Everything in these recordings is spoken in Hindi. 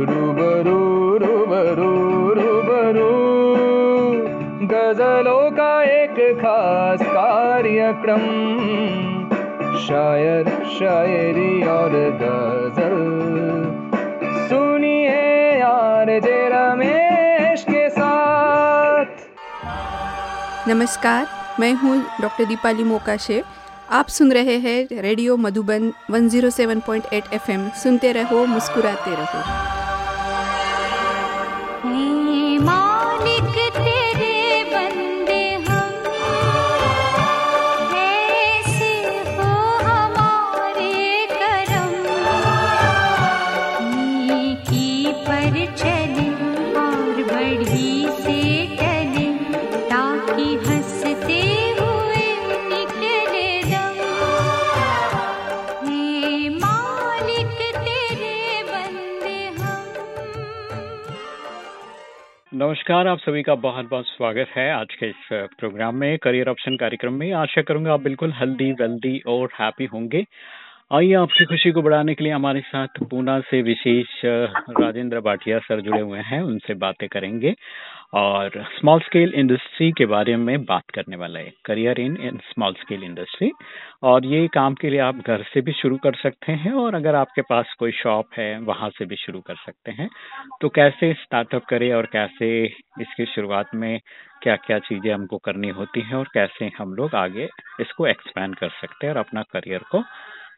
रूबरू रूबरू रूबरू। गजलों का एक खास कार्यक्रम, शायर, शायरी और गज़ल। सुनिए यार जे रमेश के साथ। नमस्कार, मैं हूँ डॉक्टर दीपाली मोकाशे। आप सुन रहे हैं रेडियो मधुबन 107.8 एफएम सुनते रहो, मुस्कुराते रहो। नमस्कार, आप सभी का बहुत बहुत स्वागत है आज के इस प्रोग्राम में, करियर ऑप्शन कार्यक्रम में। आशा करूँगा आप बिल्कुल हेल्दी, वेल्दी और हैप्पी होंगे। आइए आपकी खुशी को बढ़ाने के लिए हमारे साथ पूना से विशेष राजेंद्र भाटिया सर जुड़े हुए हैं। उनसे बातें करेंगे और स्मॉल स्केल इंडस्ट्री के बारे में बात करने वाला है। Career in small scale industry और ये काम के लिए आप घर से भी शुरू कर सकते हैं और अगर आपके पास कोई शॉप है, वहाँ से भी शुरू कर सकते हैं। तो कैसे स्टार्टअप करें और कैसे इसकी शुरुआत में क्या क्या चीज़ें हमको करनी होती हैं और कैसे हम लोग आगे इसको एक्सपैंड कर सकते हैं और अपना करियर को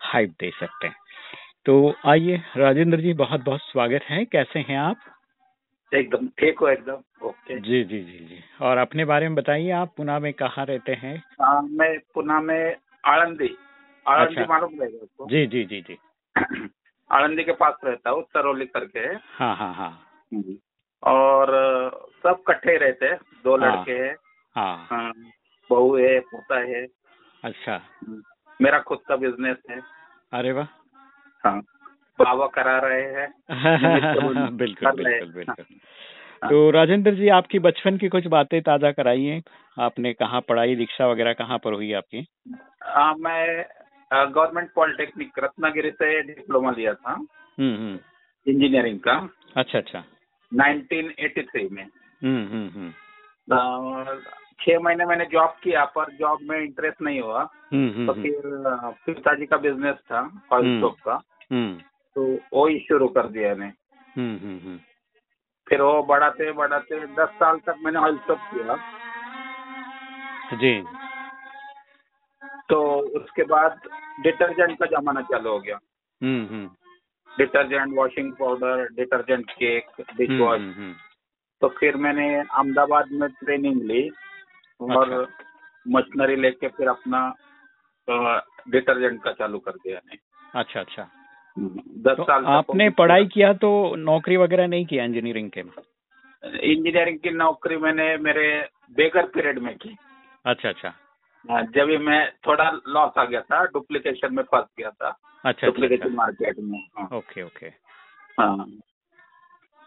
हाइप दे सकते हैं। तो आइए राजेंद्र जी बहुत बहुत स्वागत है। कैसे हैं आप? एकदम ठीक हो एकदम ओके। जी जी जी जी। और अपने बारे में बताइए आप पुणे में कहाँ रहते हैं? हाँ, मैं पुणे में आळंदी अच्छा। मालूम रहेगा जी जी जी जी। आळंदी के पास रहता हूँ सरौली करके। है हाँ हाँ। हाँ और सब कट्ठे रहते हैं दो हाँ। लड़के हैं। हाँ। हाँ, बहू है पोता है। अच्छा। मेरा खुद का बिज़नेस है। अरे वाह। हाँ। बाबा करा रहे हैं। बिल्कुल हैं। बिल्कुल बिल्कुल। तो राजेंद्र जी आपकी बचपन की कुछ बातें ताज़ा कराइए आपने कहाँ पढ़ाई दीक्षा वगैरह कहाँ पर हुई आपकी? हाँ, मैं गवर्नमेंट पॉलिटेक्निक रत्नागिरी से डिप्लोमा लिया था। हम्म हम्म। इंजीनियरिंग का। अच्छा अच्छा। 1983 में। हम्म हम्म हम्म। छह महीने मैंने जॉब किया पर जॉब में इंटरेस्ट नहीं हुआ। हम्म हम्म, तो हम्म, फिर पिताजी का बिज़नेस था ऑयल हम्म। स्टॉक का। हम्म। तो वो ही शुरू कर दिया मैंने। हम्म हम्म हम्म। फिर वो बढ़ाते बढ़ाते दस साल तक मैंने ऑयल स्टॉक किया। जी। तो उसके बाद डिटर्जेंट का जमाना चालू हो गया। हम्म हम्म। Detergent washing powder detergent cake dish hmm, wash hmm, hmm, तो फिर मैंने अहमदाबाद में ट्रेनिंग ली। और अच्छा। मशीनरी लेके फिर अपना डिटर्जेंट का चालू कर दिया मैंने अच्छा अच्छा। दस तो साल आपने पढ़ाई किया। तो नौकरी वगैरह नहीं किया इंजीनियरिंग के? इंजीनियरिंग की नौकरी मैंने मेरे बेगर पीरियड में की। अच्छा अच्छा। हाँ, जब मैं थोड़ा लॉस आ गया था डुप्लीकेशन में फंस गया था। अच्छा अच्छा डुप्लीकेशन अच्छा। मार्केट में हाँ, ओके ओके। हाँ।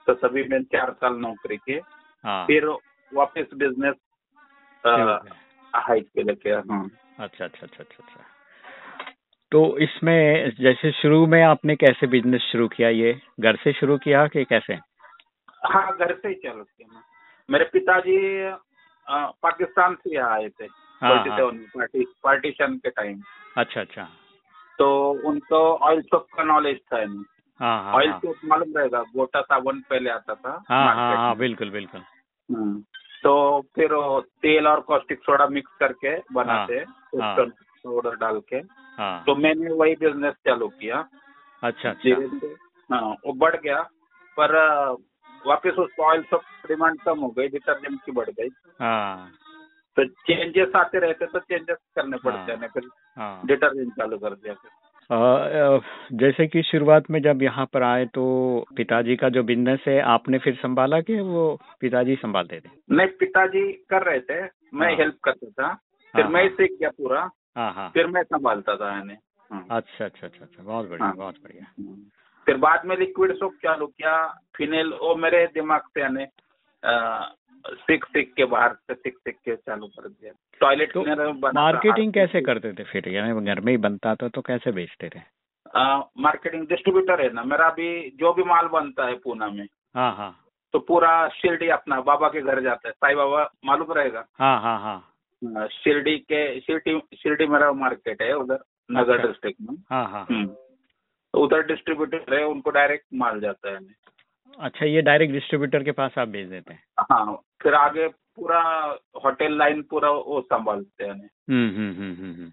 तो सभी मैंने चार साल नौकरी की। हाँ। फिर वापस बिज़नेस। हाइट पे लेके हाँ। अच्छा अच्छा अच्छा अच्छा अच्छा। तो इसमें जैसे शुरू में आपने कैसे बिज़नेस शुरू किया ये? घर से शुरू किया कि कैसे? हाँ घर से ही चालू किया मेरे पिताजी पाकिस्तान से यहाँ आए थे। हाँ, हाँ। 47 पार्टी पार्टीशन के टाइम अच्छा अच्छा। तो उनको ऑयल शॉप का नॉलेज था हाँ हाँ ऑयल हाँ। सोप मालूम रहेगा गोटा साबुन पहले आता था हाँ हाँ हाँ। बिल्कुल बिल्कुल। हम्म। तो फिर तेल और कॉस्टिक सोडा मिक्स करके बनाते हाँ। पाउडर डाल के। हाँ। तो मैंने वही बिज़नेस चालू किया। अच्छा अच्छा। हाँ वो बढ़ गया। पर वापस उस ऑयल सब डिमांड कम हो गई डिटर्जेंट की बढ़ गई। हाँ। तो चेंजेस आते रहते तो चेंजेस करने पड़ते हाँ। हैं फिर हाँ। डिटर्जेंट चालू कर दिया फिर। जैसे कि शुरुआत में जब यहाँ पर आए तो पिताजी का जो बिज़नेस है आपने फिर संभाला कि वो पिताजी संभालते थे नहीं पिताजी कर रहे थे मैं हाँ। हेल्प करता था फिर हाँ, मैं ही हाँ। सीख गया पूरा हाँ हाँ फिर मैं संभालता था यानी हाँ। अच्छा अच्छा अच्छा अच्छा बहुत बढ़िया हाँ। बहुत बढ़िया फिर बाद में लिक्विड सोप चालू किया फिनेल वो मेरे दिमाग से यानी सीख सीख के बाहर से सीख सीख के चालू कर दिया। टॉयलेट तो मार्केटिंग कैसे करते थे फिर? यानी घर में ही बनता था तो कैसे बेचते थे? मार्केटिंग डिस्ट्रीब्यूटर है ना मेरा अभी जो भी माल बनता है पूना में हाँ हाँ। तो पूरा शिरडी अपना बाबा के घर जाता है। साई बाबा मालूम रहेगा? हाँ हाँ हाँ। शिरडी के शिरडी शिरडी मेरा मार्केट है उधर नगर अच्छा। डिस्ट्रिक्ट में। हाँ हाँ। हम्म। तो उधर डिस्ट्रीब्यूटर है उनको डायरेक्ट माल जाता है। अच्छा ये डायरेक्ट डिस्ट्रीब्यूटर के पास आप भेज देते हैं। हाँ फिर आगे पूरा होटल लाइन पूरा वो संभालते हैं हम्म हम्म हम्म हम्म हम्म।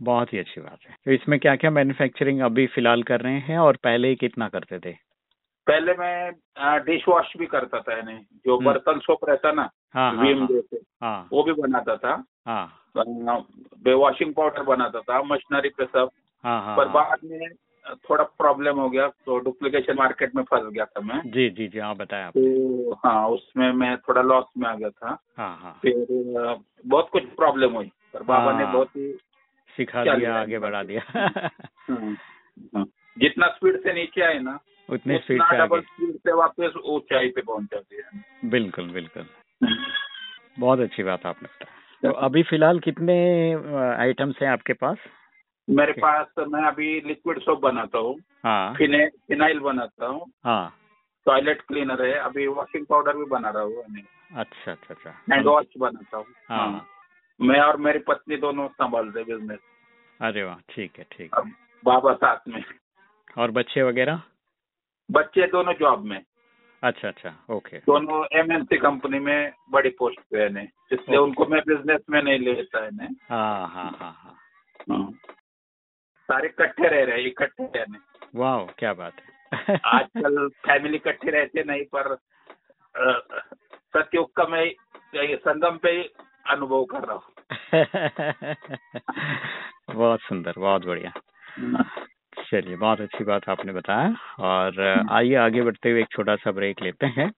बहुत ही अच्छी बात है। तो इसमें क्या क्या मैन्युफैक्चरिंग अभी फ़िलहाल कर रहे हैं और पहले कितना करते थे? पहले मैं डिश वॉश भी करता था यानी जो हम्म। बर्तन सोप रहता ना हाँ हाँ वीम हाँ। जैसे हाँ। वो भी बनाता था। हाँ। वॉशिंग पाउडर बनाता था मशीनरी पे सब। हाँ हाँ पर हाँ। बाद में थोड़ा प्रॉब्लम हो गया तो डुप्लीकेशन मार्केट में फंस गया था मैं। जी जी जी हाँ बताया आप तो हाँ उसमें मैं थोड़ा लॉस में आ गया था। हाँ हाँ। फिर बहुत कुछ प्रॉब्लम हुई पर बाबा ने हाँ। बहुत ही सिखा दिया आगे बढ़ा दिया। जितना स्पीड से नीचे आए ना उतने स्पीड से डबल स्पीड से वापस ऊंचाई पे पहुँच जाती है। बिल्कुल बिल्कुल। बहुत अच्छी बात आपने बताया तो अभी फ़िलहाल कितने आइटम्स हैं आपके पास? मेरे Okay. पास मैं अभी लिक्विड सोप बनाता हूँ हाँ। फिने फिनाइल बनाता हूँ। हाँ। टॉयलेट क्लीनर है अभी वॉशिंग पाउडर भी बना रहा हूँ अच्छा अच्छा अच्छा। हैंड वॉश बनाता हूँ। हाँ। मैं और मेरी पत्नी दोनों संभालते बिज़नेस अरे वाह ठीक है ठीक है बाबा साथ में। और बच्चे वगैरह? बच्चे दोनों जॉब में। अच्छा अच्छा ओके दोनों एमएनसी कंपनी में बड़ी पोस्ट पे है इसलिए उनको मैं बिज़नेस में नहीं लेता है हाँ हाँ हाँ हाँ। हाँ। सारे इकट्ठे रह रहे हैं इकट्ठे रहने वाह क्या बात है। आजकल फैमिली इकट्ठे रहते नहीं पर सत्युग का मैं संगम पे अनुभव कर रहा हूँ। बहुत सुंदर बहुत बढ़िया। चलिए बहुत अच्छी बात आपने बताया और अ, आइए आगे बढ़ते हुए एक छोटा सा ब्रेक लेते हैं।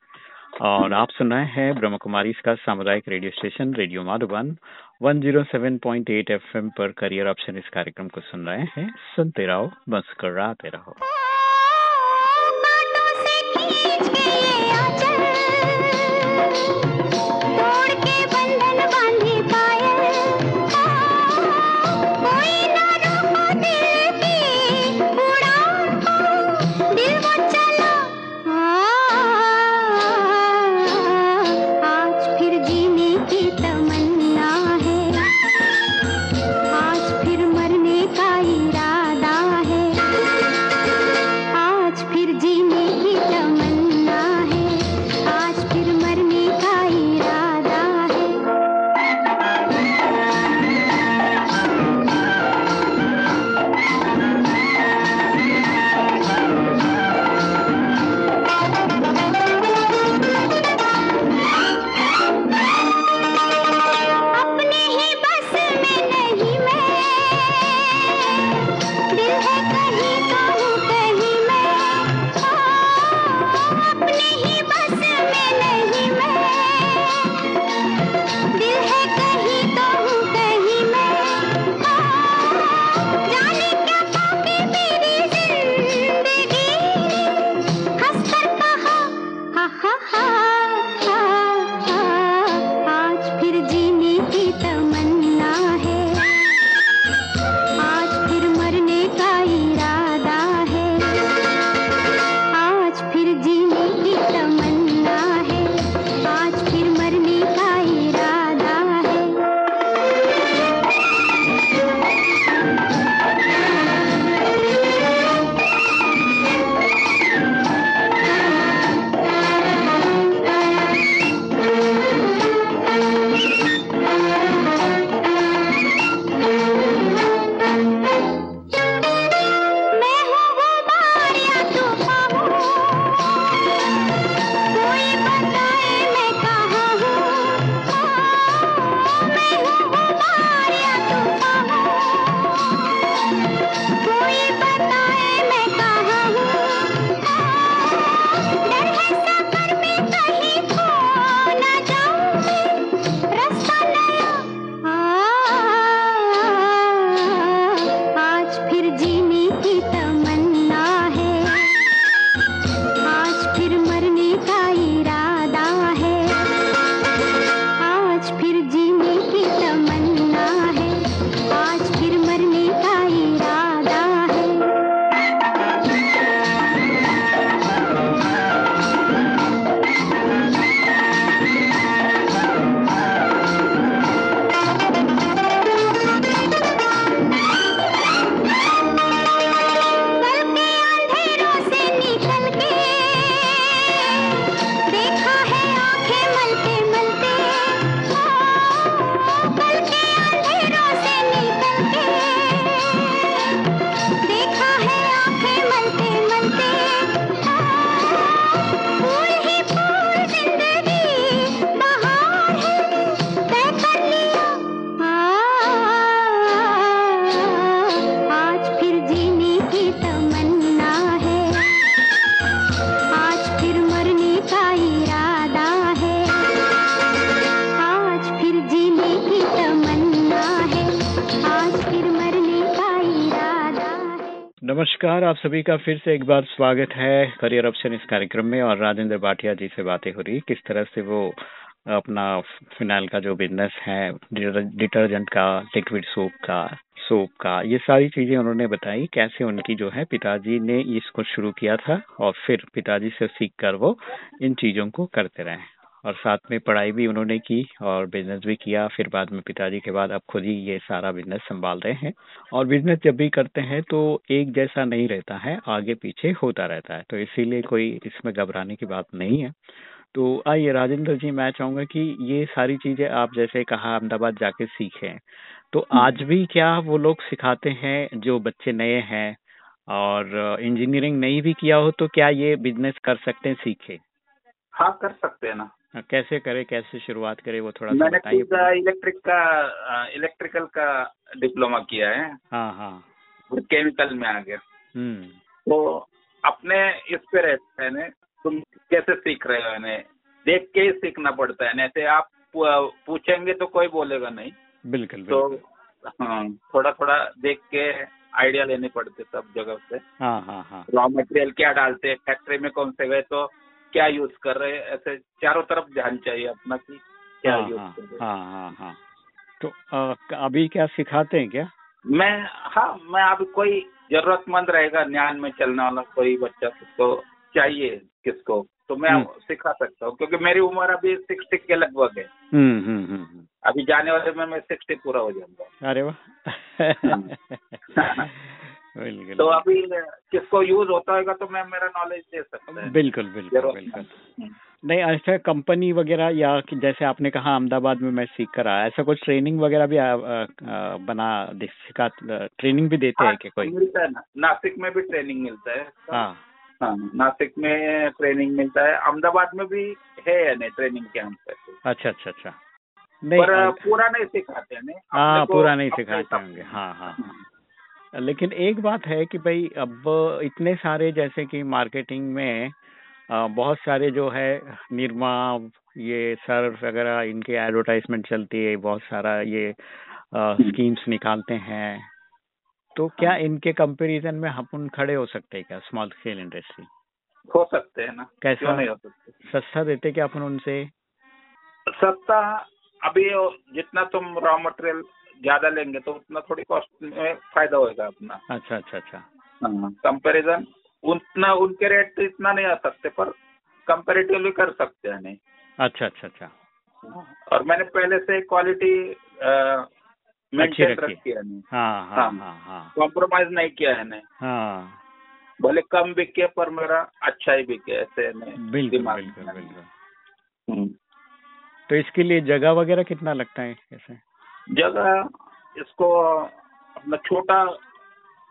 और आप सुन रहे हैं ब्रह्म कुमारी इसका सामुदायिक radio station radio Madhuban. 107.8 FM पर करियर ऑप्शन इस कार्यक्रम को सुन रहे हैं। सुनते रहो मस्कर रहो। नमस्कार, आप सभी का फिर से एक बार स्वागत है करियर ऑप्शन इस कार्यक्रम में और राजेंद्र भाटिया जी से बातें हो रही किस तरह से वो अपना फिनाइल का जो बिज़नेस है डिटर्जेंट का, लिक्विड सोप का सोप का, ये सारी चीज़ें उन्होंने बताई, कैसे उनकी जो है पिताजी ने इसको शुरू किया था और फिर पिताजी से सीख कर वो इन चीज़ों को करते रहे और साथ में पढ़ाई भी उन्होंने की और बिज़नेस भी किया। फिर बाद में पिताजी के बाद अब खुद ही ये सारा बिज़नेस संभाल रहे हैं। और बिज़नेस जब भी करते हैं तो एक जैसा नहीं रहता है आगे पीछे होता रहता है। तो इसीलिए कोई इसमें घबराने की बात नहीं है। तो आइए राजेंद्र जी मैं चाहूँगा कि ये सारी चीज़ें आप जैसे कहा अहमदाबाद जाके सीखे। तो आज भी क्या वो लोग सिखाते हैं जो बच्चे नए हैं? और इंजीनियरिंग नहीं भी किया हो तो क्या ये बिज़नेस कर सकते हैं सीखे? हाँ कर सकते हैं ना। कैसे करे कैसे शुरुआत करे वो थोड़ा सा मैंने इलेक्ट्रिक का इलेक्ट्रिकल का डिप्लोमा किया है। हाँ हाँ। केमिकल में आ गया। हम्म। तो अपने इस पे रहता है तुम कैसे सीख रहे हो इन्हें? देख के ही सीखना पड़ता है। नहीं तो आप पूछेंगे तो कोई बोलेगा नहीं। बिल्कुल तो हाँ थोड़ा थोड़ा देख के आइडिया लेने पड़ते सब जगह से। हाँ हाँ हाँ। रॉ मटेरियल क्या डालते हैं? फैक्ट्री में कौन से गए तो क्या यूज़ कर रहे हैं? ऐसे चारों तरफ़ ध्यान चाहिए अपना कि क्या हाँ यूज़ हाँ कर रहे हैं। हाँ हाँ हाँ। तो अ, अभी क्या सिखाते हैं क्या? मैं हाँ मैं अभी कोई जरूरतमंद रहेगा ज्ञान में चलने वाला कोई बच्चा किसको चाहिए किसको तो मैं हम्म। सिखा सकता हूँ क्योंकि मेरी उम्र अभी सिक्सटी के लगभग है। हम्म हम्म। अभी जाने वाले में मैं सिक्सटी पूरा हो जाऊँगा। अरे वाह। तो अभी किसको यूज़ होता होगा तो मैं मेरा नॉलेज दे सकता है। बिल्कुल बिल्कुल बिल्कुल। नहीं ऐसा कंपनी वगैरह या कि जैसे आपने कहा अहमदाबाद में मैं सीख कर आया ऐसा कुछ ट्रेनिंग वगैरह भी आ, आ, बना सिखा ट्रेनिंग भी देते हैं क्या कोई? मिलता है ना। नासिक में भी ट्रेनिंग मिलता है। हाँ। हाँ नासिक में ट्रेनिंग मिलता है। अहमदाबाद में भी है यानी ट्रेनिंग कैंप है। अच्छा अच्छा अच्छा। नहीं पर पूरा नहीं सिखाते हैं हाँ पूरा नहीं सिखाते होंगे। हाँ हाँ। हाँ। लेकिन एक बात है कि भाई अब इतने सारे जैसे कि मार्केटिंग में अ, बहुत सारे जो है निरमा ये सर्फ वगैरह इनके एडवर्टाइजमेंट चलती है बहुत सारा ये स्कीम्स निकालते हैं। तो क्या इनके कंपैरिजन में अपन खड़े हो सकते हैं क्या स्मॉल स्केल इंडस्ट्री हो सकते हैं ना। कैसा? नहीं हो सकते? सस्ता देते क्या अपन उनसे? सस्ता अभी वो जितना तुम रॉ मटेरियल ज़्यादा लेंगे तो उतना थोड़ी कॉस्ट में फ़ायदा होगा अपना। अच्छा अच्छा अच्छा। कंपैरिजन उतना उनके रेट तो इतना नहीं आ सकते पर कंपेरेटिवली कर सकते हैं नहीं। अच्छा अच्छा अच्छा। और मैंने पहले से क्वालिटी मेंटेन रखी। है नहीं। हाँ हाँ हाँ। हाँ हाँ। कॉम्प्रोमाइज नहीं किया है नहीं। हाँ। भले कम बिके पर मेरा अच्छा ही बिके ऐसे नहीं। बिल्कुल दिमाग बिल्कुल बिल्कुल। हम्म। तो इसके लिए जगह वगैरह कितना लगता है कैसे जगह इसको अपना छोटा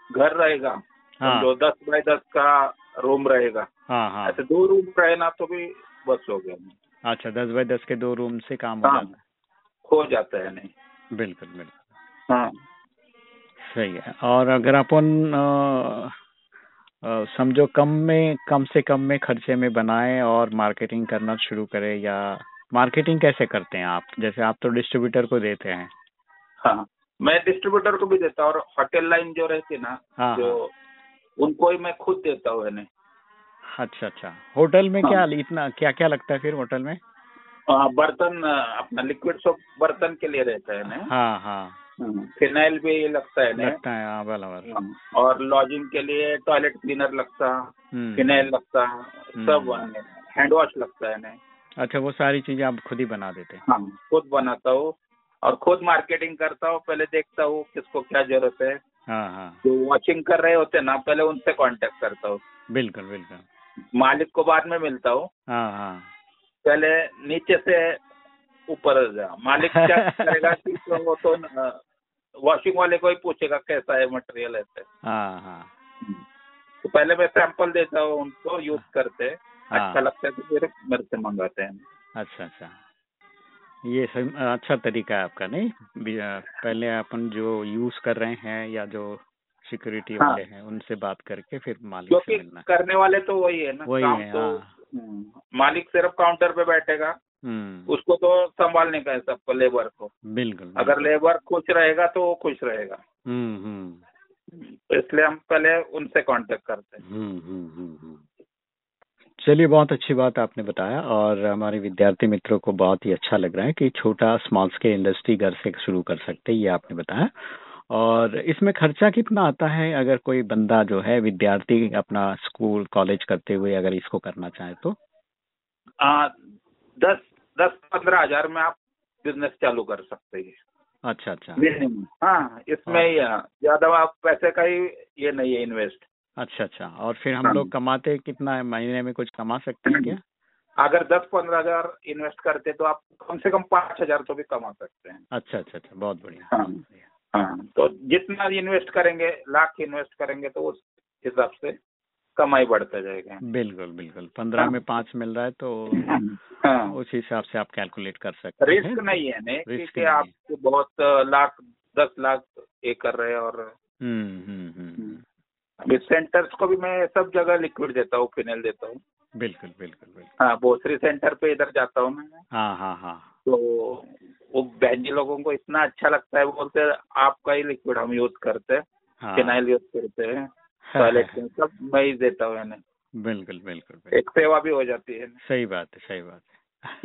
घर रहेगा। हाँ। जो दस बाय दस का रूम रहेगा। हाँ हाँ। ऐसे दो रूम रहे ना तो भी बस हो गया। अच्छा दस बाय दस के दो रूम से काम हो हाँ। जाता हो। जाता है नहीं। बिल्कुल बिल्कुल। हाँ। सही है। और अगर अपन समझो कम में कम से कम में खर्चे में बनाए और मार्केटिंग करना शुरू करें या मार्केटिंग कैसे करते हैं आप? जैसे आप तो डिस्ट्रीब्यूटर को देते हैं। हाँ मैं डिस्ट्रीब्यूटर को भी देता हूँ और होटल लाइन जो रहती है ना हाँ, जो उनको ही मैं खुद देता हूँ अच्छा अच्छा। होटल में हाँ। क्या इतना क्या क्या लगता है फिर होटल में? हाँ, बर्तन अपना लिक्विड सोप बर्तन के लिए रहता है ना हाँ हाँ। हाँ, फिनाइल भी लगता है ना लगता है हाँ बराबर हाँ, और लॉजिंग के लिए टॉयलेट क्लीनर लगता हम्म, फिनाइल लगता सब हम्म। हैंड वॉश लगता है ना अच्छा वो सारी चीज़ें आप खुद ही बना देते हैं? हाँ खुद बनाता हूँ। और खुद मार्केटिंग करता हूँ पहले देखता हूँ किसको क्या ज़रूरत है। हाँ हाँ। जो वॉचिंग कर रहे होते ना पहले उनसे कांटेक्ट करता हूँ। बिल्कुल बिल्कुल। मालिक को बाद में मिलता हूँ। हाँ हाँ। पहले नीचे से ऊपर जा। मालिक क्या करेगा कि तो वो तो वॉशिंग वाले को ही पूछेगा कैसा है मटेरियल ऐसे। हाँ हाँ। तो पहले मैं सैंपल देता हूँ उनको यूज़ करते। हाँ। अच्छा लगता है तो फिर मेरे से मंगाते हैं। अच्छा अच्छा। ये सही अच्छा तरीका है आपका नहीं? पहले अपन जो यूज़ कर रहे हैं या जो सिक्योरिटी हाँ। वाले हैं उनसे बात करके फिर मालिक से मिलना। करने वाले तो वही है ना वही है, तो हाँ। हम्म, मालिक सिर्फ़ काउंटर पे बैठेगा हम्म। उसको तो संभालने का है सबको लेबर को। बिल्कुल अगर लेबर खुश रहेगा तो वो खुश रहेगा। हम्म हम्म। तो इसलिए हम पहले उनसे कांटेक्ट करते हैं हम्म हम्म हम्म हम्म। चलिए बहुत अच्छी बात आपने बताया और हमारे विद्यार्थी मित्रों को बहुत ही अच्छा लग रहा है कि छोटा स्मॉल स्केल इंडस्ट्री घर से शुरू कर सकते हैं ये आपने बताया। और इसमें खर्चा कितना आता है? अगर कोई बंदा जो है विद्यार्थी अपना स्कूल कॉलेज करते हुए अगर इसको करना चाहे तो? आ, दस दस पंद्रह हज़ार में आप बिज़नेस चालू कर सकते हैं। अच्छा अच्छा। हाँ इसमें ज़्यादा आप पैसे का ही ये नहीं है इन्वेस्ट। अच्छा अच्छा। और फिर हम हाँ। लोग कमाते कितना है? महीने में कुछ कमा सकते हैं क्या? अगर दस पंद्रह हज़ार इन्वेस्ट करते तो आप कम से कम पाँच हज़ार तो भी कमा सकते हैं। अच्छा अच्छा अच्छा। बहुत बढ़िया। हाँ। हाँ। तो जितना इन्वेस्ट करेंगे लाख इन्वेस्ट करेंगे तो उस हिसाब से कमाई बढ़ता जाएगा। बिल्कुल बिल्कुल। पंद्रह हाँ। में पाँच मिल रहा है तो हाँ। उस हिसाब से आप कैलकुलेट कर सकते हैं। रिस्क नहीं है नहीं रिस्क क्योंकि आप बहुत लाख दस लाख ये कर रहे हैं और हम्म हम्म हम्म। सेंटर्स को भी मैं सब जगह लिक्विड देता हूँ फिनेल देता हूँ। बिल्कुल बिल्कुल बिल्कुल। हाँ बोसरी सेंटर पे इधर जाता हूँ मैं। हाँ हाँ हाँ। तो वो बहन जी लोगों को इतना अच्छा लगता है वो बोलते हैं आपका ही लिक्विड हम यूज़ करते हैं हाँ। फिनाइल यूज़ करते हैं टॉयलेट के सब मैं ही देता हूँ बिल्कुल बिल्कुल एक सेवा भी हो जाती है। सही बात है सही बात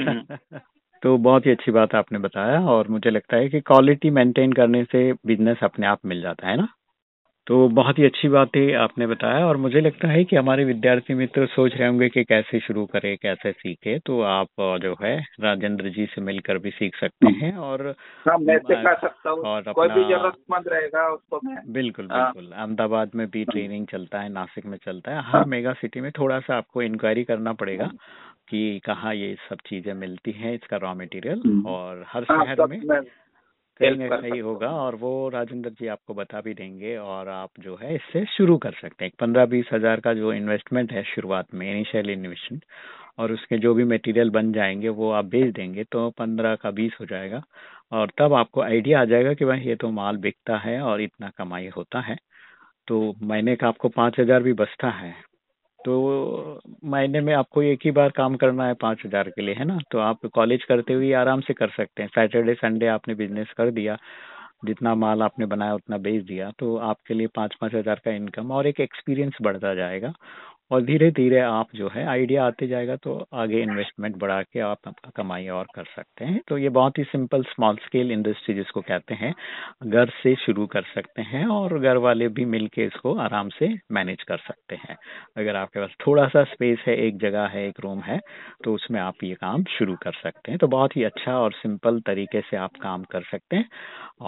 हम्म। है तो बहुत ही अच्छी बात आपने बताया और मुझे लगता है कि क्वालिटी मेंटेन करने से बिज़नेस अपने आप मिल जाता है ना? तो बहुत ही अच्छी बात है आपने बताया और मुझे लगता है कि हमारे विद्यार्थी मित्र सोच रहे होंगे कि कैसे शुरू करें कैसे सीखे तो आप जो है राजेंद्र जी से मिलकर भी सीख सकते हैं और हाँ मैं सिखा सकता हूँ। कोई भी जरूरतमंद रहेगा उसको मैं बिल्कुल हाँ। बिल्कुल। अहमदाबाद में भी ट्रेनिंग चलता है नासिक में चलता है। हर मेगा सिटी में थोड़ा सा आपको इंक्वायरी करना पड़ेगा कि कहाँ ये सब चीज़ें मिलती हैं इसका रॉ मटेरियल हम्म। और हर हाँ शहर मैं कहीं ना कहीं होगा और वो राजेंद्र जी आपको बता भी देंगे और आप जो है इससे शुरू कर सकते हैं। पंद्रह बीस हज़ार का जो इन्वेस्टमेंट है शुरुआत में इनिशियल इन्वेस्टमेंट और उसके जो भी मटेरियल बन जाएँगे वो आप बेच देंगे तो पंद्रह का बीस हो जाएगा। और तब आपको आइडिया आ जाएगा कि भाई ये तो माल बिकता है और इतना कमाई होता है। तो महीने का आपको पाँच हज़ार भी बचता है। तो महीने में आपको एक ही बार काम करना है पाँच हज़ार के लिए, है ना? तो आप कॉलेज करते हुए आराम से कर सकते हैं। सैटरडे संडे आपने बिज़नेस कर दिया, जितना माल आपने बनाया, उतना बेच दिया तो आपके लिए पाँच पाँच हज़ार का इनकम और एक एक्सपीरियंस बढ़ता जाएगा। और धीरे धीरे आप जो है आइडिया आते जाएगा तो आगे इन्वेस्टमेंट बढ़ा के आप कमाई और कर सकते हैं। तो ये बहुत ही सिंपल स्मॉल स्केल इंडस्ट्री जिसको कहते हैं, घर से शुरू कर सकते हैं और घर वाले भी मिलके इसको आराम से मैनेज कर सकते हैं। अगर आपके पास थोड़ा सा स्पेस है, एक जगह है, एक रूम है तो उसमें आप ये काम शुरू कर सकते हैं। तो बहुत ही अच्छा और सिंपल तरीके से आप काम कर सकते हैं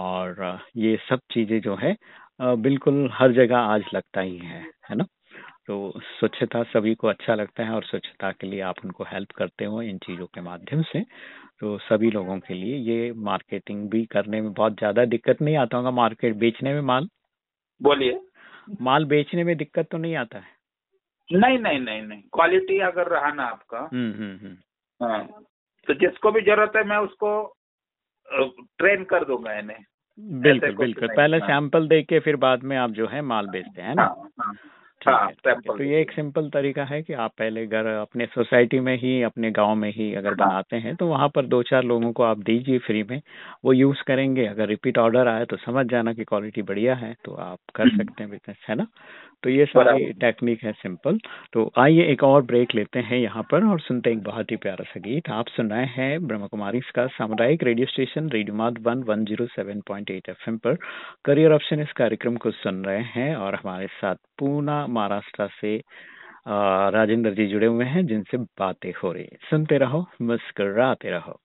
और ये सब चीज़ें जो है बिल्कुल हर जगह आज लगता ही है है ना? तो स्वच्छता सभी को अच्छा लगता है और स्वच्छता के लिए आप उनको हेल्प करते हो इन चीज़ों के माध्यम से। तो सभी लोगों के लिए ये मार्केटिंग भी करने में बहुत ज़्यादा दिक्कत नहीं आता होगा। मार्केट बेचने में माल? बोलिए। माल बेचने में दिक्कत तो नहीं आता है? नहीं नहीं नहीं नहीं। क्वालिटी अगर रहा ना आपका हम्म हम्म हम्म। हाँ तो जिसको भी ज़रूरत है मैं उसको ट्रेन कर दूँगा इन्हें। बिल्कुल बिल्कुल। पहले हाँ। सैंपल दे के फिर बाद में आप जो है माल बेचते हैं ना? हाँ तो ये एक सिंपल तरीका है कि आप पहले घर अपने सोसाइटी में ही अपने गाँव में ही अगर हाँ। बनाते हैं तो वहाँ पर दो चार लोगों को आप दीजिए फ्री में। वो यूज़ करेंगे। अगर रिपीट ऑर्डर आए तो समझ जाना कि क्वालिटी बढ़िया है तो आप कर हम्म। सकते हैं बिज़नेस है ना? तो ये सारी टेक्निक है सिंपल तो आइए एक और ब्रेक लेते हैं यहाँ पर और सुनते हैं एक बहुत ही प्यारा सा गीत। आप सुन रहे हैं ब्रह्म कुमारी का सामुदायिक radio station radio Madhuban one one zero seven point eight F पर। करियर ऑप्शन इस कार्यक्रम को सुन रहे हैं और हमारे साथ पूना महाराष्ट्र से राजेंद्र जी जुड़े हुए हैं जिनसे बातें हो रही सुनते रहो मुस्कराते रहो।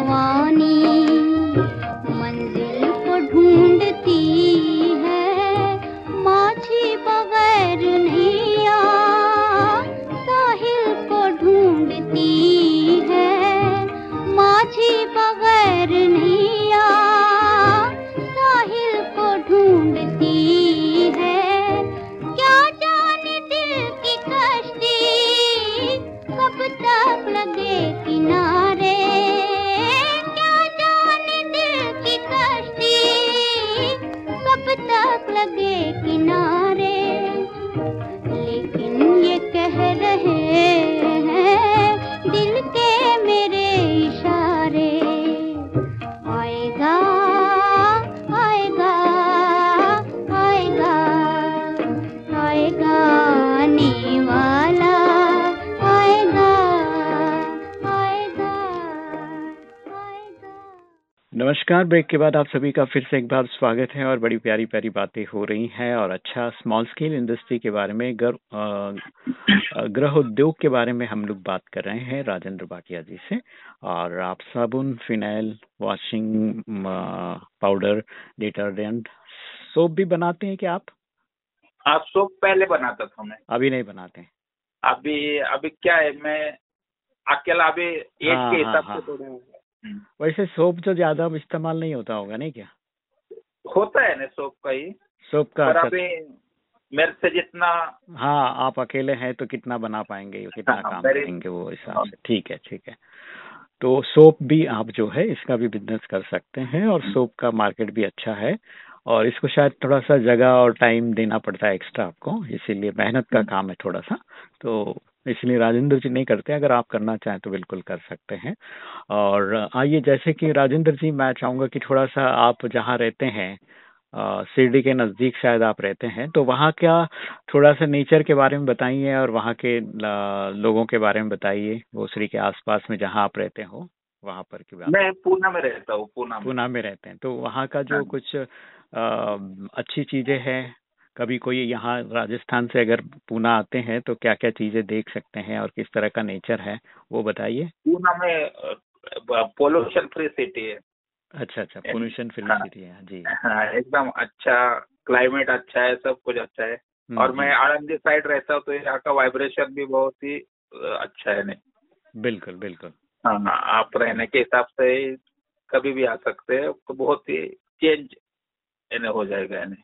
जवानी ब्रेक के बाद आप सभी का फिर से एक बार स्वागत है और बड़ी प्यारी प्यारी बातें हो रही हैं और अच्छा स्मॉल स्केल इंडस्ट्री के बारे में गर, गृह उद्योग के बारे में हम लोग बात कर रहे हैं राजेंद्र भाटिया जी से और आप साबुन phenyl washing powder detergent soap भी बनाते हैं क्या आप आप सोप पहले बनाता था मैं अभी नहीं बनाते हैं अभी अभी क्या है मैं अकेला अभी एज हाँ, के हाँ, हिसाब हाँ। से। वैसे सोप जो ज़्यादा इस्तेमाल नहीं होता होगा नहीं क्या? होता है ना सोप का ही। सोप का पर अच्छा अभी मेरे से जितना हाँ आप अकेले हैं तो कितना बना पाएँगे कितना हाँ, काम करेंगे वो हिसाब। से। ठीक है ठीक है। तो सोप भी आप जो है इसका भी बिज़नेस कर सकते हैं और सोप का मार्केट भी अच्छा है। और इसको शायद थोड़ा सा जगह और टाइम देना पड़ता है एक्स्ट्रा आपको इसीलिए मेहनत का काम है थोड़ा सा तो इसलिए राजेंद्र जी नहीं करते अगर आप करना चाहें तो बिल्कुल कर सकते हैं। और आइए जैसे कि राजेंद्र जी मैं चाहूँगा कि थोड़ा सा आप जहाँ रहते हैं शिरडी के नज़दीक शायद आप रहते हैं तो वहाँ क्या थोड़ा सा नेचर के बारे में बताइए और वहाँ के लोगों के बारे में बताइए भोसरी के आसपास में जहाँ आप रहते हो। वहाँ पर की मैं पूना में रहता हूँ पूना में। पूना में रहते हैं। तो वहाँ का जो हाँ। कुछ अ, अच्छी चीज़ें हैं कभी कोई यहाँ राजस्थान से अगर पूना आते हैं तो क्या क्या चीज़ें देख सकते हैं और किस तरह का नेचर है वो बताइए। पूना में पोल्यूशन फ्री सिटी है। अच्छा अच्छा पोल्यूशन फ्री। सिटी है जी। हाँ, एकदम अच्छा क्लाइमेट अच्छा है सब कुछ अच्छा है। हम्म, और मैं हम्म, आनंदी साइड रहता हूँ तो यहाँ का वाइब्रेशन भी बहुत ही अच्छा है। नहीं बिल्कुल बिल्कुल। हाँ हाँ, आप रहने के हिसाब से कभी भी आ सकते हैं तो बहुत ही चेंज इन्हें हो जाएगा इन्हें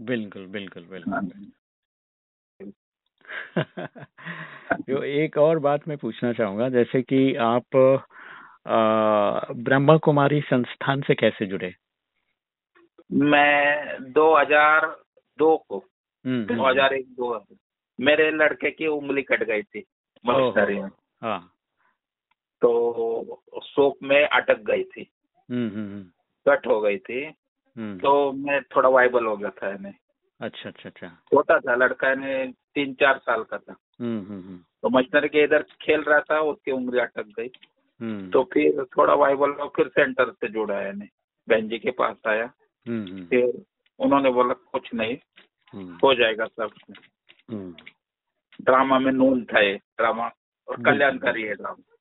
बिल्कुल बिल्कुल बिल्कुल। हाँ। जो। एक और बात मैं पूछना चाहूँगा जैसे कि आप ब्रह्मा कुमारी संस्थान से कैसे जुड़े? मैं 2002 को हम्म, हम्म, 2001 दो मेरे लड़के की उंगली कट गई थी। मस्टरी में। हाँ। तो सोप में अटक गई थी। हम्म हम्म हम्म, कट हो गई थी। तो मैं थोड़ा वाइबल हो गया था इन्हें अच्छा अच्छा अच्छा। छोटा था लड़का इन्हें तीन चार साल का था। तो मशीनरी के इधर खेल रहा था उसकी उंगली अटक गई। तो फिर थोड़ा वाइबल हो फिर सेंटर से जुड़ा है बहन जी के पास आया। फिर उन्होंने बोला कुछ नहीं हो जाएगा सब। ड्रामा में नून था ये ड्रामा और कल्याणकारी है ड्रामा।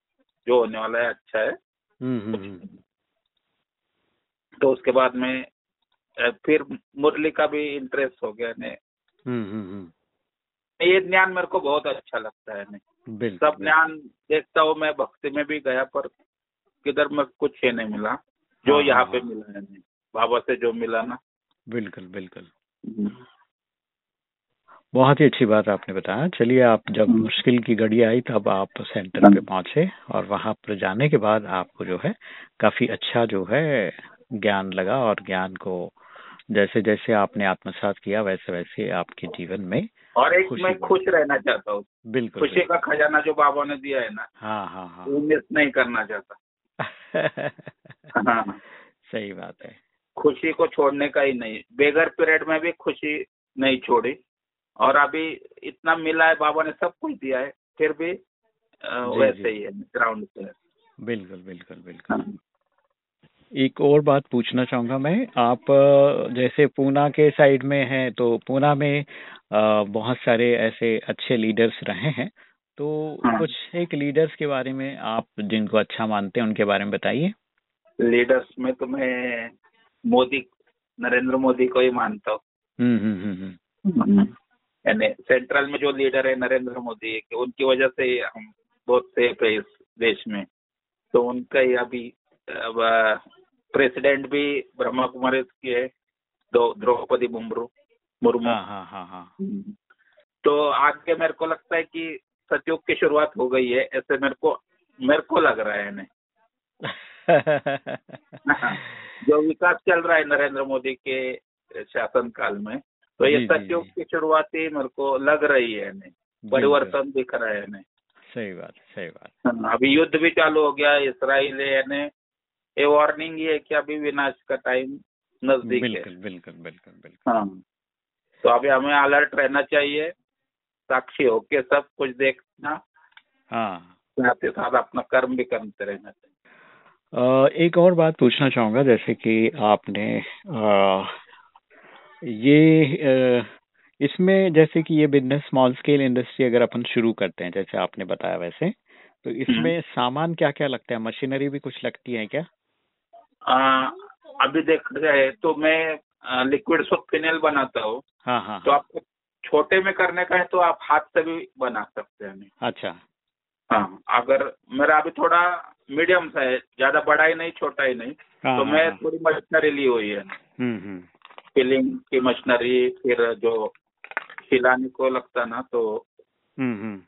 जो होने वाला है अच्छा है। हम्म, हम्म, हम्म, तो उसके बाद में फिर मुरली का भी इंटरेस्ट हो गया हम्म, ये ज्ञान मेरे को बहुत अच्छा लगता है सब ज्ञान देखता हूँ मैं भक्ति में भी गया पर किधर में कुछ ये नहीं मिला जो हाँ, यहाँ हाँ, पे हाँ। मिला है बाबा से जो मिला ना। बिल्कुल बिल्कुल। बहुत ही अच्छी बात आपने बताया। चलिए आप जब हम्म। मुश्किल की घड़ी आई तब आप सेंटर पे पहुँचे और वहाँ पर जाने के बाद आपको जो है काफ़ी अच्छा जो है ज्ञान लगा और ज्ञान को जैसे जैसे आपने आत्मसात किया वैसे वैसे आपके जीवन में और एक मैं खुश रहना चाहता हूँ। बिल्कुल खुशी का खजाना जो बाबा ने दिया है ना हाँ हाँ हाँ। वो मिस नहीं करना चाहता। हाँ। सही बात है। खुशी को छोड़ने का ही नहीं बेगर पीरियड में भी खुशी नहीं छोड़ी। और अभी इतना मिला है बाबा ने सब कुछ दिया है फिर भी वैसे ही है ग्राउंड पे बिल्कुल बिल्कुल बिल्कुल। हाँ। एक और बात पूछना चाहूँगा मैं आप जैसे पूना के साइड में हैं तो पूना में बहुत सारे ऐसे अच्छे लीडर्स रहे हैं तो हाँ। कुछ एक लीडर्स के बारे में आप जिनको अच्छा मानते हैं उनके बारे में बताइए। लीडर्स में तो मैं मोदी नरेंद्र मोदी को ही मानता हूँ। हम्म हम्म हम्म हम्म यानी सेंट्रल में जो लीडर है नरेंद्र मोदी कि उनकी वजह से हम बहुत सेफ़ है इस देश में। तो उनका ही अभी प्रेसिडेंट भी ब्रह्मा कुमारी की है द्रौपदी मुर्मू मुर्मू। हाँ हाँ हाँ हाँ। तो आगे मेरे को लगता है कि सतयुग की शुरुआत हो गई है ऐसे मेरे को मेरे को लग रहा है इन्हें। जो विकास चल रहा है नरेंद्र मोदी के शासन काल में तो ये सतयुग की शुरुआत ही मेरे को लग रही है इन्हें परिवर्तन दिख रहा है इन्हें। सही बात सही बात। हाँ, अभी युद्ध भी चालू हो गया इसराइल है यानी ये वार्निंग ही है कि अभी विनाश का टाइम नज़दीक है। बिल्कुल बिल्कुल बिल्कुल बिल्कुल। हाँ तो अभी हमें अलर्ट रहना चाहिए साक्षी होके सब कुछ देखना। हाँ। साथ ही साथ अपना कर्म भी करते रहना चाहिए। एक और बात पूछना चाहूँगा जैसे कि आपने अ, ये अ, इसमें जैसे कि ये बिज़नेस स्मॉल स्केल इंडस्ट्री अगर अपन शुरू करते हैं जैसे आपने बताया वैसे तो इसमें सामान क्या क्या लगता है? मशीनरी भी कुछ लगती है क्या? आ, अभी देख रहे तो मैं लिक्विड सोप फिनेल बनाता हूँ। हाँ हाँ तो हाँ। आपको छोटे में करने का है तो आप हाथ से भी बना सकते हैं। अच्छा। हाँ अगर मेरा अभी थोड़ा मीडियम सा है ज़्यादा बड़ा ही नहीं छोटा ही नहीं हाँ तो हाँ, मैं हाँ। थोड़ी मशीनरी ली हुई है। हम्म हम्म। फिलिंग की मशीनरी फिर जो खिलाने को लगता ना तो हम्म हम्म।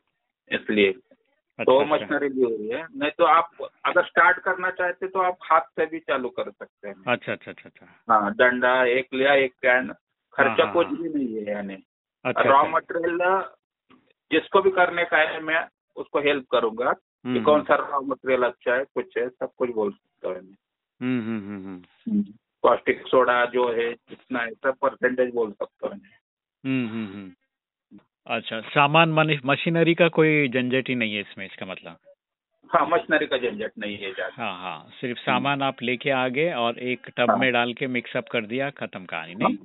इसलिए। अच्छा, तो अच्छा। मशीनरी ली हुई है। नहीं तो आप अगर स्टार्ट करना चाहते तो आप हाथ से भी चालू कर सकते हैं। अच्छा अच्छा अच्छा अच्छा। हाँ डंडा एक लिया एक कैन खर्चा हाँ, कुछ हाँ। भी नहीं है यानी। अच्छा रॉ अच्छा। मटेरियल जिसको भी करने का है मैं उसको हेल्प करूँगा कि हम्म, कौन सा रॉ मटेरियल अच्छा है कुछ है सब कुछ बोल सकता हूँ कॉस्टिक सोडा जो है जितना है सब परसेंटेज बोल सकते हूँ। हम्म हम्म हम्म। अच्छा सामान मनी- मशीनरी का कोई झंझट ही नहीं है इसमें इसका मतलब? हाँ मशीनरी का झंझट नहीं है हाँ हाँ सिर्फ़ सामान आप लेके आ गए और एक टब हाँ। में डाल के मिक्सअप कर दिया खत्म कहानी नहीं?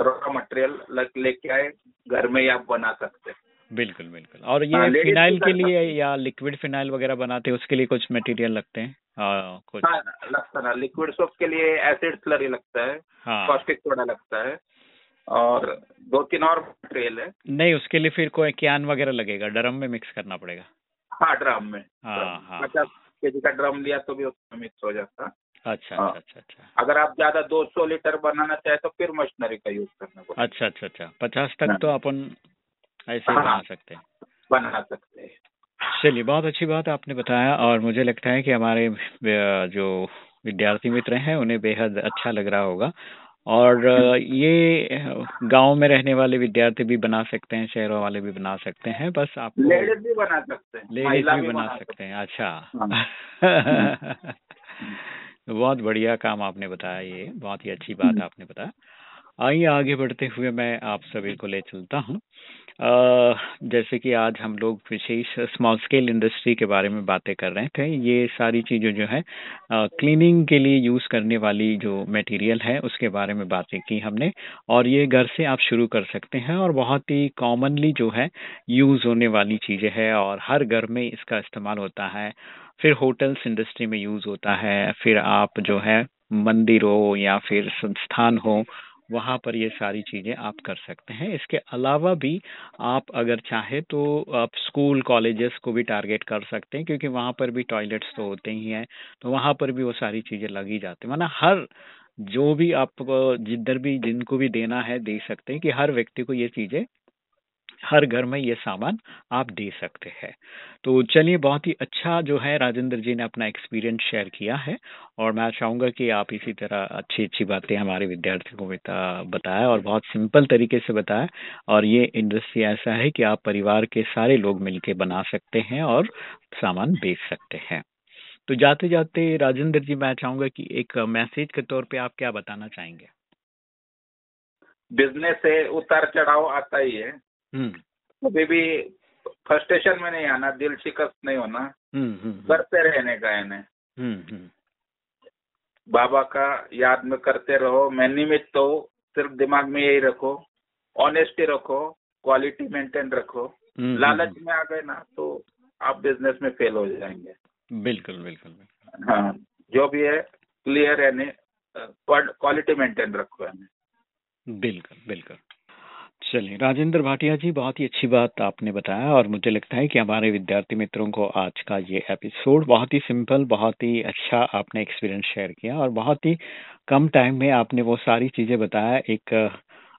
रॉ मटेरियल लेके आए घर में ही आप बना सकते हैं। बिल्कुल बिल्कुल। और हाँ, ये ladies फिनाइल के लिए या लिक्विड फिनाइल वगैरह बनाते हैं उसके लिए कुछ मटेरियल लगते हैं? हाँ, कुछ। हाँ लगता ना लिक्विड सोप के लिए एसिड स्लरी लगता है हाँ। कॉस्टिक सोडा लगता है और दो तीन और मटेरियल है। नहीं उसके लिए फिर कोई कैन वगैरह लगेगा ड्रम में मिक्स करना पड़ेगा। हाँ ड्रम में। हाँ, हाँ, पचास के जी का ड्रम लिया तो भी उसमें मिक्स हो जाता। अच्छा हाँ। अच्छा अच्छा अच्छा। अगर आप ज़्यादा 200 लीटर बनाना चाहे तो फिर मशीनरी का यूज़ करना पड़ेगा। अच्छा अच्छा अच्छा। पचास तक हाँ। तो अपन ऐसे। बना सकते हैं। बना सकते हैं। चलिए बहुत अच्छी बात आपने बताया और मुझे लगता है कि हमारे जो विद्यार्थी मित्र हैं उन्हें बेहद अच्छा लग रहा होगा। और ये गाँव में रहने वाले विद्यार्थी भी बना सकते हैं शहरों वाले भी बना सकते हैं बस आप लेडीज़ भी बना सकते हैं लेडीज़ महिला भी बना सकते हैं अच्छा। हाँ। बहुत बढ़िया काम आपने बताया ये बहुत ही अच्छी बात आपने बताया। आइए आगे बढ़ते हुए मैं आप सभी को ले चलता हूँ। जैसे कि आज हम लोग विशेष स्मॉल स्केल इंडस्ट्री के बारे में बातें कर रहे थे, ये सारी चीज़ें जो है क्लीनिंग के लिए यूज़ करने वाली जो मटेरियल है, उसके बारे में बातें की हमने, और ये घर से आप शुरू कर सकते हैं, और बहुत ही कॉमनली जो है यूज़ होने वाली चीज़ें है, और हर घर में इसका इस्तेमाल होता है। फिर होटल्स इंडस्ट्री में यूज़ होता है, फिर आप जो है मंदिर हो या फिर संस्थान हो वहाँ पर ये सारी चीज़ें आप कर सकते हैं। इसके अलावा भी आप अगर चाहे तो आप स्कूल कॉलेजेस को भी टारगेट कर सकते हैं, क्योंकि वहाँ पर भी टॉयलेट्स तो होते ही हैं तो वहाँ पर भी वो सारी चीज़ें लगी जाती हैं। माना हर, जो भी आप जिधर भी जिनको भी देना है, दे सकते हैं कि हर व्यक्ति को ये चीज़ें हर घर में ये सामान आप दे सकते हैं। तो चलिए बहुत ही अच्छा जो है राजेंद्र जी ने अपना एक्सपीरियंस शेयर किया है और मैं चाहूँगा कि आप इसी तरह अच्छी अच्छी बातें हमारे विद्यार्थियों को बता बताया और बहुत सिंपल तरीके से बताया और ये इंडस्ट्री ऐसा है कि आप परिवार के सारे लोग मिलके बना सकते हैं और सामान बेच सकते हैं। तो जाते जाते राजेंद्र जी, मैं चाहूँगा कि एक मैसेज के तौर पे आप क्या बताना चाहेंगे? बिज़नेस से उतार चढ़ाव आता ही है। कभी भी फ्रस्ट्रेशन में नहीं आना दिल शिकस्त नहीं होना। हम्म हम्म करते रहने का है हम्म हम्म। बाबा का याद में करते रहो मैं निमित्त हो सिर्फ़ दिमाग में यही रखो ऑनेस्टी रखो क्वालिटी मेंटेन रखो। हम्म, लालच में आ गए ना तो आप बिज़नेस में फेल हो जाएँगे। बिल्कुल बिल्कुल बिल्कुल। हाँ जो भी है क्लियर यानी क्वालिटी मेंटेन रखो यानी बिल्कुल बिल्कुल। चलिए राजेंद्र भाटिया जी बहुत ही अच्छी बात आपने बताया और मुझे लगता है कि हमारे विद्यार्थी मित्रों को आज का ये एपिसोड बहुत ही सिंपल बहुत ही अच्छा आपने एक्सपीरियंस शेयर किया और बहुत ही कम टाइम में आपने वो सारी चीज़ें बताया। एक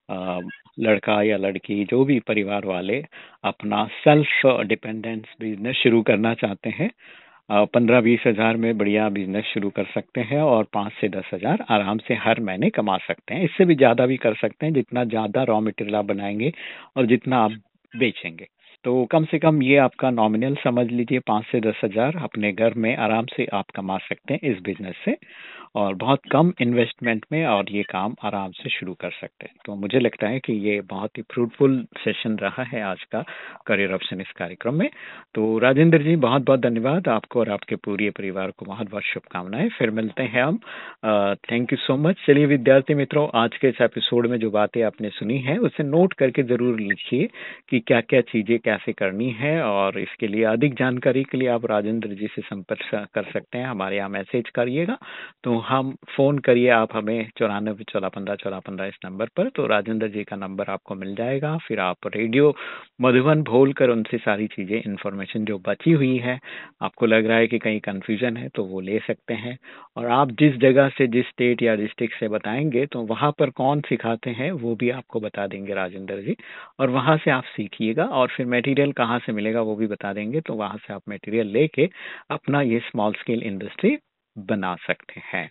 अ, लड़का या लड़की जो भी परिवार वाले अपना सेल्फ डिपेंडेंस बिज़नेस शुरू करना चाहते हैं। पंद्रह बीस हज़ार में बढ़िया बिज़नेस शुरू कर सकते हैं और पाँच से दस हज़ार आराम से हर महीने कमा सकते हैं। इससे भी ज़्यादा भी कर सकते हैं जितना ज़्यादा रॉ मटेरियल आप बनाएँगे और जितना आप बेचेंगे। तो कम से कम ये आपका नॉमिनल समझ लीजिए, पाँच से दस हज़ार अपने घर में आराम से आप कमा सकते हैं इस बिज़नेस से। और बहुत कम इन्वेस्टमेंट में और ये काम आराम से शुरू कर सकते हैं। तो मुझे लगता है कि ये बहुत ही फ्रूटफुल सेशन रहा है आज का करियर ऑप्शन इस कार्यक्रम में। तो राजेंद्र जी, बहुत बहुत धन्यवाद आपको और आपके पूरे परिवार को बहुत बहुत शुभकामनाएँ। फिर मिलते हैं हम। थैंक यू सो मच चलिए विद्यार्थी मित्रों, आज के इस एपिसोड में जो बातें आपने सुनी है, उसे नोट करके ज़रूर लिखिए कि क्या क्या चीज़ें कैसे करनी है और इसके लिए अधिक जानकारी के लिए आप राजेंद्र जी से संपर्क कर सकते हैं। हमारे यहाँ मैसेज करिएगा। तो हम फ़ोन करिए, आप हमें चौरानबे चौदह पंद्रह चौदह पंद्रह इस नंबर पर तो राजेंद्र जी का नंबर आपको मिल जाएगा। फिर आप रेडियो मधुबन भोल कर उनसे सारी चीज़ें इन्फॉर्मेशन जो बची हुई है, आपको लग रहा है कि कहीं कन्फ्यूज़न है तो वो ले सकते हैं। और आप जिस जगह से, जिस स्टेट या डिस्ट्रिक्ट से बताएँगे तो वहाँ पर कौन सिखाते हैं, वो भी आपको बता देंगे राजेंद्र जी। और वहाँ से आप सीखिएगा, और फिर मटेरियल कहाँ से मिलेगा, वो भी बता देंगे। तो वहाँ से आप मटेरियल लेके अपना ये स्मॉल स्केल इंडस्ट्री बना सकते हैं।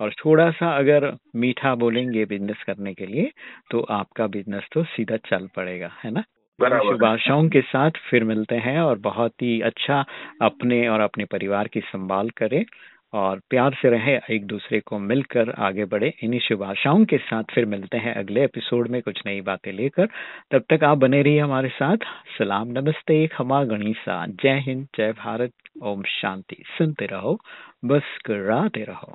और थोड़ा सा अगर मीठा बोलेंगे बिज़नेस करने के लिए तो आपका बिज़नेस तो सीधा चल पड़ेगा है ना? शुभ आशाओं के साथ फिर मिलते हैं और बहुत ही अच्छा अपने और अपने परिवार की संभाल करें और प्यार से रहे एक दूसरे को मिलकर आगे बढ़े। इन्हीं शुभ आशाओं के साथ फिर मिलते हैं अगले एपिसोड में कुछ नई बातें लेकर। तब तक आप बने रहिए हमारे साथ। सलाम नमस्ते खमा गणिसा जय हिंद जय भारत ओम शांति। सुनते रहो। बस कराते रहो।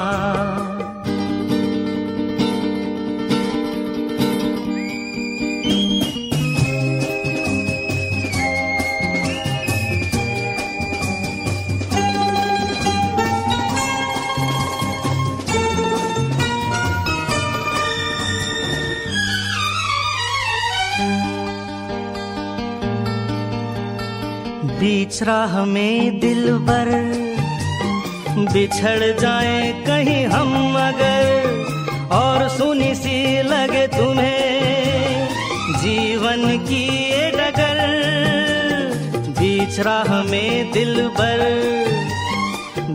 बीच राह में दिल बर बिछड़ जाए कहीं हम अगर। और सुनी सी लगे तुम्हें जीवन की ये डगर। बीच राह में दिल बर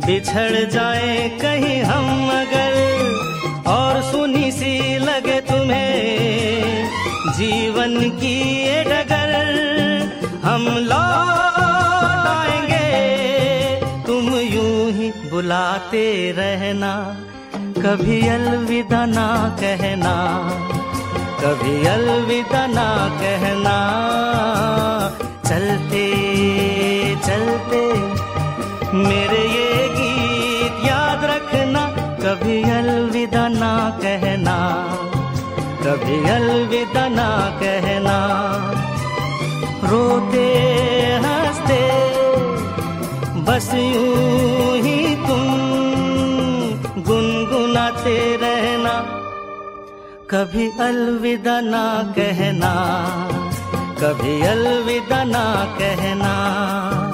बिछड़ जाए कहीं हम अगर। और सुनी सी लगे तुम्हें जीवन की ये डगर। हम लौट बुलाते रहना, कभी अलविदा ना कहना, कभी अलविदा ना कहना। चलते चलते, मेरे ये गीत याद रखना, कभी अलविदा ना कहना, कभी अलविदा ना कहना। रोते, हँसते, बस यूँ ही गुनगुनाते रहना कभी अलविदा ना कहना कभी अलविदा ना कहना।